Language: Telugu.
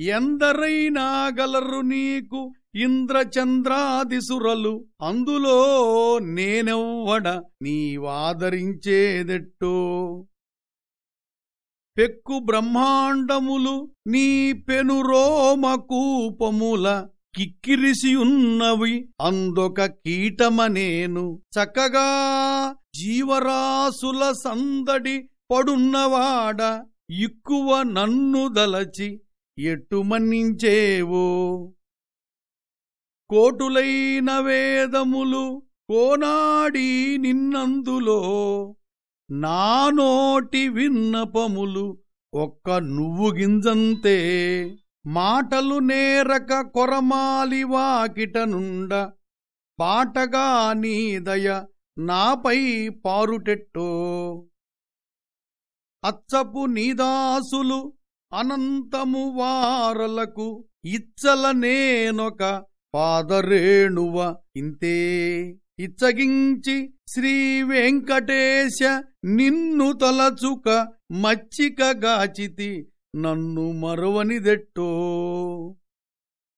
ఎందరైనా గలరు నీకు ఇంద్రచంద్రాదిసురలు. అందులో నేనెవ్వడ నీవాదరించేదెట్టో? పెక్కు బ్రహ్మాండములు నీ పెనురోమకూపముల కిక్కిరిసియున్నవి. అందొక కీటమనేను. చక్కగా జీవరాసుల సందడి పడున్నవాడ. ఇక్కువ నన్ను దలచి ఎట్టు మన్నించేవో కోటులైన వేదములు కోనాడి నిన్నందులో. నా నోటి విన్నపములు ఒక్క నువ్వు గింజంతే. మాటలు నేరక కొరమాలి వాకిట నుండ. పాటగా నీదయ నాపై పారుటెట్టో. అచ్చపు నీదాసులు అనంతము వారలకు ఇచ్చల నేనొక పాదరేణువ ఇంతే. ఇచ్చగించి శ్రీ వెంకటేశ నిన్ను తలచుక మచ్చిక గాచితి నన్ను మరువనిదెట్టో.